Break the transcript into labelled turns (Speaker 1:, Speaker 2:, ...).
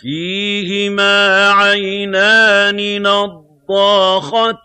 Speaker 1: فِيهِمَا عَيْنَانِ نَضَّاخَتَانِ